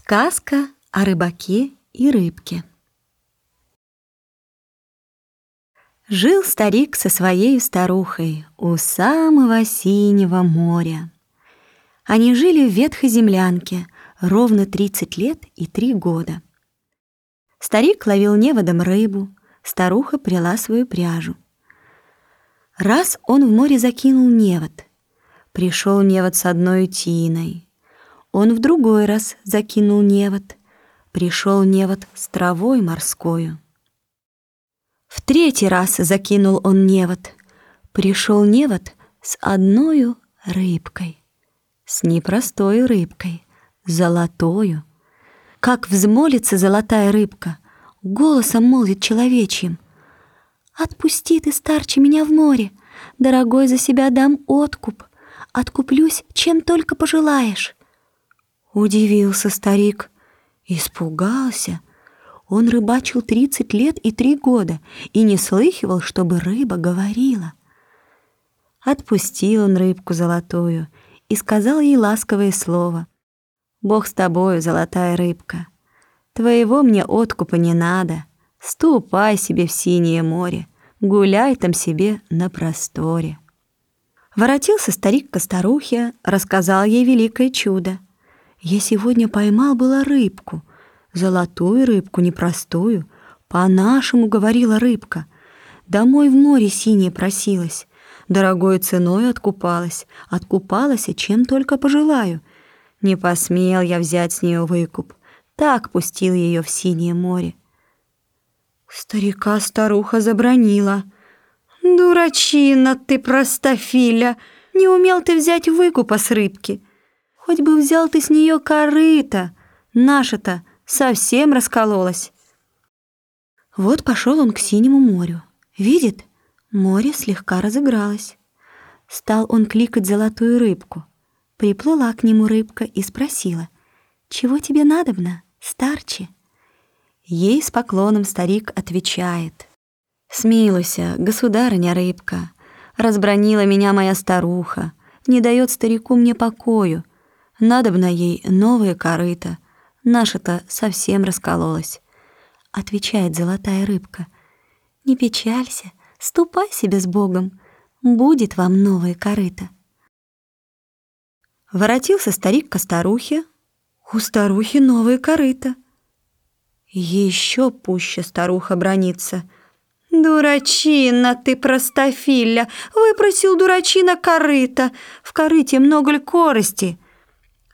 Сказка о рыбаке и рыбке. Жил старик со своей старухой у самого синего моря. Они жили в ветхой землянке ровно 30 лет и 3 года. Старик ловил неводом рыбу, старуха прила свою пряжу. Раз он в море закинул невод. Пришел невод с одной утиной — он в другой раз закинул невод. Пришел невод с травой морскою. В третий раз закинул он невод. Пришел невод с одною рыбкой. С непростой рыбкой, золотою. Как взмолится золотая рыбка, голосом молвит человечьим. «Отпусти ты, старче, меня в море, дорогой за себя дам откуп, откуплюсь, чем только пожелаешь». Удивился старик, испугался. Он рыбачил тридцать лет и три года и не слыхивал, чтобы рыба говорила. Отпустил он рыбку золотую и сказал ей ласковое слово. «Бог с тобою, золотая рыбка, твоего мне откупа не надо. Ступай себе в синее море, гуляй там себе на просторе». Воротился старик к старухе, рассказал ей великое чудо — я сегодня поймал была рыбку, золотую рыбку, непростую. По-нашему, говорила рыбка. Домой в море синее просилась. Дорогой ценой откупалась. Откупалась и чем только пожелаю. Не посмел я взять с нее выкуп. Так пустил ее в синее море. Старика старуха забронила. «Дурачина ты, простофиля! Не умел ты взять выкупа с рыбки!» Хоть бы взял ты с нее корыто, наша-то совсем раскололась. Вот пошел он к синему морю. Видит, море слегка разыгралось. Стал он кликать золотую рыбку. Приплыла к нему рыбка и спросила, «Чего тебе надобно, старче?» Ей с поклоном старик отвечает, «Смилуйся, государыня рыбка, разбронила меня моя старуха, не дает старику мне покою, Надобно ей новое корыто. Наша-то совсем раскололась. Отвечает золотая рыбка. Не печалься, ступай себе с Богом. Будет вам новое корыто. Воротился старик ко старухе. У старухи новое корыто. Еще пуще старуха бронится. «Дурачина ты, простофиля! Выпросил дурачина корыто! В корыте много ль корости!»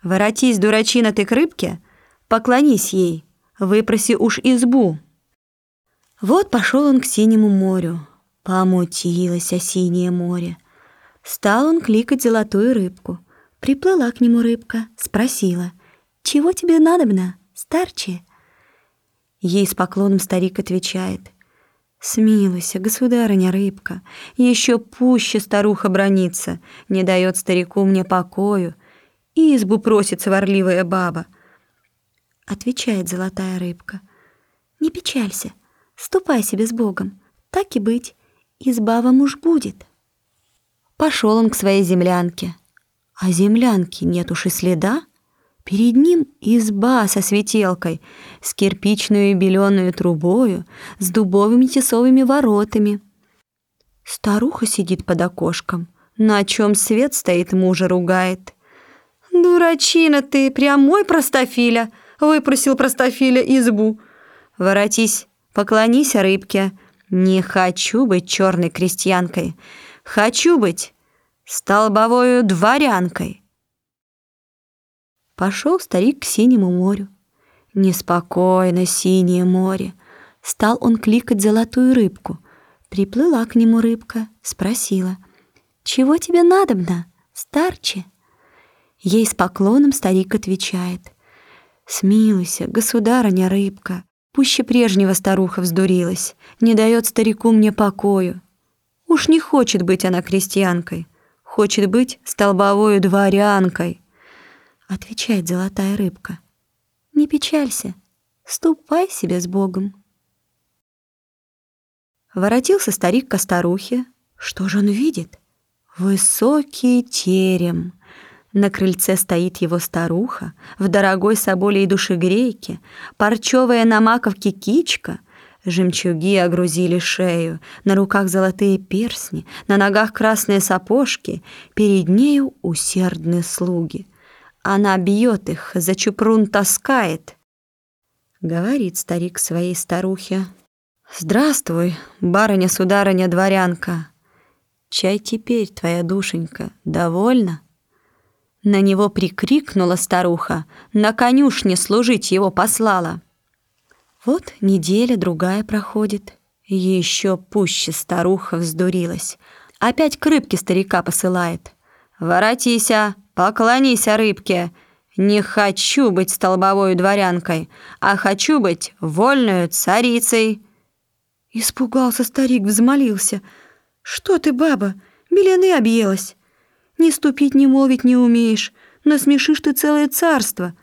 Воротись, дурачина ты к рыбке, поклонись ей, выпроси уж избу. Вот пошел он к синему морю, помутилось синее море. Стал он кликать золотую рыбку. Приплыла к нему рыбка, спросила, «Чего тебе надобно, старче?» Ей с поклоном старик отвечает, «Смилуйся, государыня рыбка, еще пуще старуха бронится, не дает старику мне покою, избу просит сварливая баба. Отвечает золотая рыбка. Не печалься, ступай себе с Богом, так и быть, изба вам уж будет. Пошел он к своей землянке, а землянки нет уж и следа. Перед ним изба со светелкой, с кирпичную беленую трубою, с дубовыми тесовыми воротами. Старуха сидит под окошком, на чем свет стоит, мужа ругает. «Дурачина ты, прямой простофиля!» — выпросил простофиля избу. «Воротись, поклонись рыбке. Не хочу быть черной крестьянкой. Хочу быть столбовою дворянкой». Пошел старик к синему морю. Неспокойно синее море. Стал он кликать золотую рыбку. Приплыла к нему рыбка, спросила, «Чего тебе надобно, старче?» Ей с поклоном старик отвечает. «Смилуйся, государыня рыбка, пуще прежнего старуха вздурилась, не дает старику мне покою. Уж не хочет быть она крестьянкой, хочет быть столбовою дворянкой». Отвечает золотая рыбка. «Не печалься, ступай себе с Богом». Воротился старик ко старухе. Что же он видит? Высокий терем — На крыльце стоит его старуха, в дорогой соболей душегрейке, парчевая на маковке кичка, жемчуги огрузили шею, на руках золотые персни, на ногах красные сапожки, перед нею усердные слуги. Она бьет их, за чупрун таскает. Говорит старик своей старухе. «Здравствуй, барыня-сударыня-дворянка. Чай теперь, твоя душенька, довольна?» На него прикрикнула старуха, на конюшне служить его послала. Вот неделя другая проходит, еще пуще старуха вздурилась. Опять к рыбке старика посылает. «Воротися, поклонися рыбке. Не хочу быть столбовой дворянкой, а хочу быть вольную царицей». Испугался старик, взмолился. «Что ты, баба, белены объелась?» Ни ступить, ни молвить не умеешь, насмешишь ты целое царство».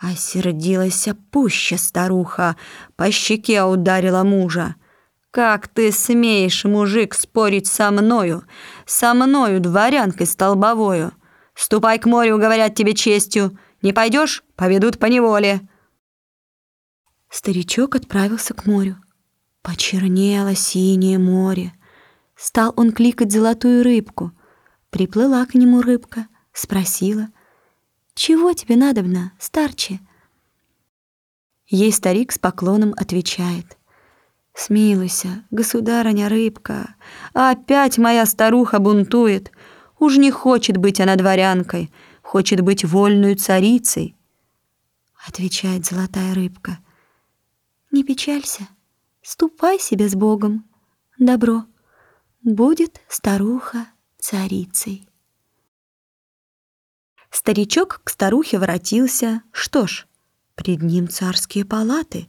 Осердилась пуще старуха, по щеке ударила мужа. «Как ты смеешь, мужик, спорить со мною, со мною, дворянкой столбовою? Ступай к морю, говорят тебе честью, не пойдешь, поведут по неволе». Старичок отправился к морю. Почернело синее море. Стал он кликать золотую рыбку — Приплыла к нему рыбка, спросила, «Чего тебе надобно, старче?» Ей старик с поклоном отвечает, «Смилуйся, государыня рыбка, опять моя старуха бунтует, уж не хочет быть она дворянкой, хочет быть вольную царицей». Отвечает золотая рыбка, «Не печалься, ступай себе с Богом, добро, будет старуха царицей. Старичок к старухе воротился. Что ж, пред ним царские палаты.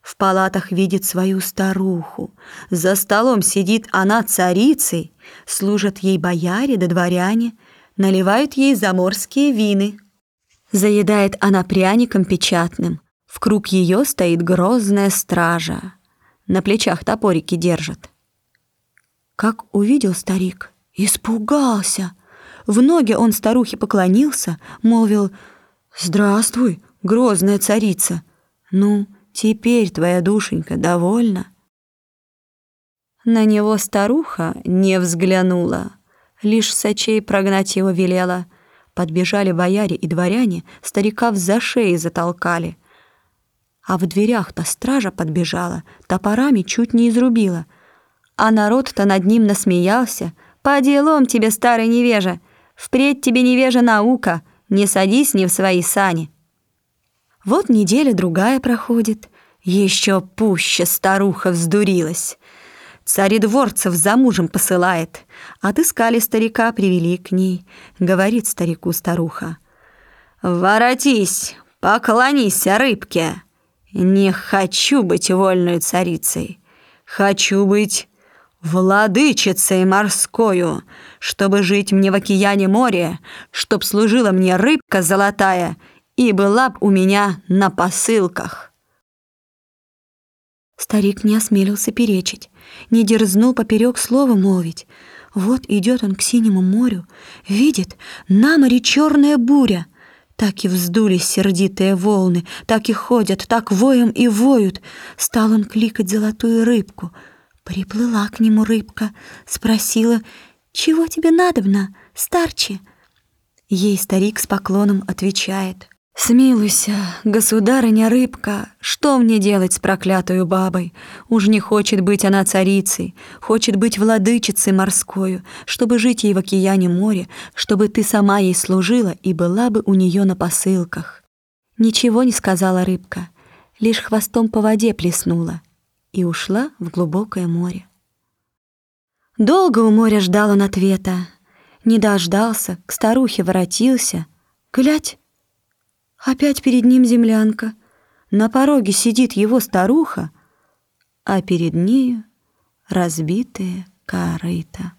В палатах видит свою старуху. За столом сидит она царицей. Служат ей бояре да дворяне. Наливают ей заморские вины. Заедает она пряником печатным. В круг ее стоит грозная стража. На плечах топорики держат. Как увидел старик, Испугался. В ноги он старухе поклонился, молвил «Здравствуй, грозная царица! Ну, теперь твоя душенька довольна?» На него старуха не взглянула, лишь сочей прогнать его велела. Подбежали бояре и дворяне, старика в за шеи затолкали. А в дверях-то стража подбежала, топорами чуть не изрубила. А народ-то над ним насмеялся — по делам тебе, старый невежа. Впредь тебе невежа наука. Не садись не в свои сани. Вот неделя другая проходит. Еще пуще старуха вздурилась. Царедворцев за мужем посылает. Отыскали старика, привели к ней. Говорит старику старуха. «Воротись, поклонись рыбке. Не хочу быть вольной царицей. Хочу быть владычицей морскою, чтобы жить мне в океане море, чтоб служила мне рыбка золотая и была б у меня на посылках». Старик не осмелился перечить, не дерзнул поперек слова молвить. Вот идет он к синему морю, видит, на море черная буря. Так и вздулись сердитые волны, так и ходят, так воем и воют. Стал он кликать золотую рыбку — Приплыла к нему рыбка, спросила, «Чего тебе надобно, старче?» Ей старик с поклоном отвечает, «Смилуйся, государыня рыбка, что мне делать с проклятою бабой? Уж не хочет быть она царицей, хочет быть владычицей морскою, чтобы жить ей в океане море, чтобы ты сама ей служила и была бы у нее на посылках». Ничего не сказала рыбка, лишь хвостом по воде плеснула и ушла в глубокое море. Долго у моря ждал он ответа. Не дождался, к старухе воротился. Глядь, опять перед ним землянка. На пороге сидит его старуха, а перед нею разбитые корыта.